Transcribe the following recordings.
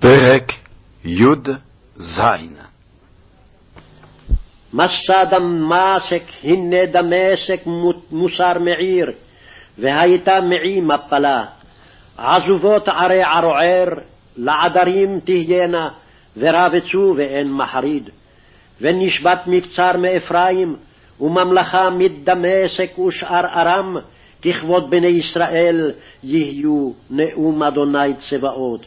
פרק י"ז מסע דמשק, הנה דמשק מוסר מעיר, והייתה מעי מפלה. עזובות ערי ערוער, לעדרים תהיינה, ורבצו ואין מחריד. ונשבת מבצר מאפרים, וממלכה מדמשק ושאר ארם, ככבוד בני ישראל יהיו נאום אדוני צבאות.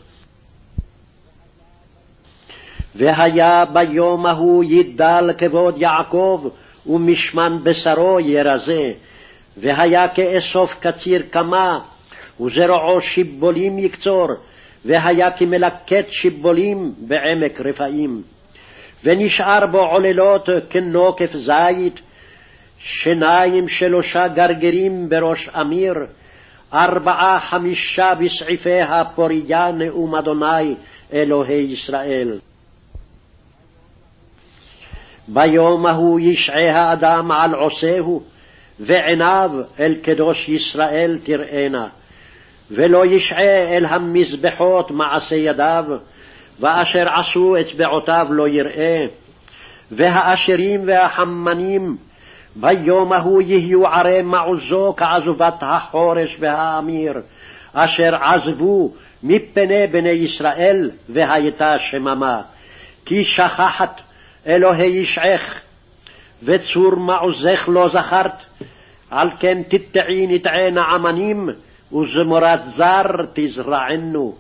והיה ביום ההוא ידל כבוד יעקב, ומשמן בשרו ירזה. והיה כאסוף קציר קמה, וזרועו שיבולים יקצור, והיה כמלקט שיבולים בעמק רפאים. ונשאר בו עוללות כנוקף זית, שיניים שלושה גרגרים בראש אמיר, ארבעה חמישה בסעיפי הפוריה נאום אדוני אלוהי ישראל. ביום ההוא ישעה האדם על עושהו, ועיניו אל קדוש ישראל תראנה. ולא ישעה אל המזבחות מעשה ידיו, ואשר עשו אצבעותיו לא יראה. והאשרים והחמנים ביום ההוא יהיו ערי מעוזו כעזובת החורש והאמיר, אשר עזבו מפני בני ישראל, והייתה שממה. כי שכחת אלוהי ישעך, וצור מעוזך לא זכרת, על כן תטעי נטעי נעמנים, וזמורת זר תזרענו.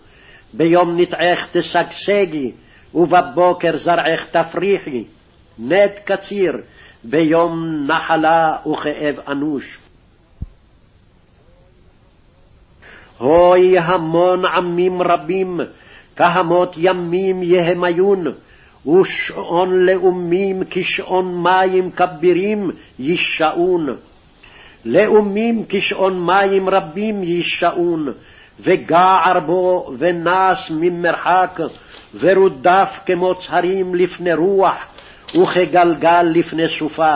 ביום נטעך תשגשגי, ובבוקר זרעך תפריחי. נט קציר, ביום נחלה וכאב אנוש. הוי המון עמים רבים, כהמות ימים יהמיון, ושעון לאומים כשעון מים כבירים יישאון. לאומים כשעון מים רבים יישאון, וגער בו ונס ממרחק, ורודף כמו צהרים לפני רוח, וכגלגל לפני סופה.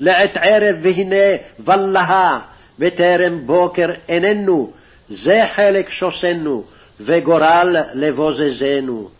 לעת ערב והנה ולהה, בטרם בוקר איננו, זה חלק שוסנו, וגורל לבוזזנו.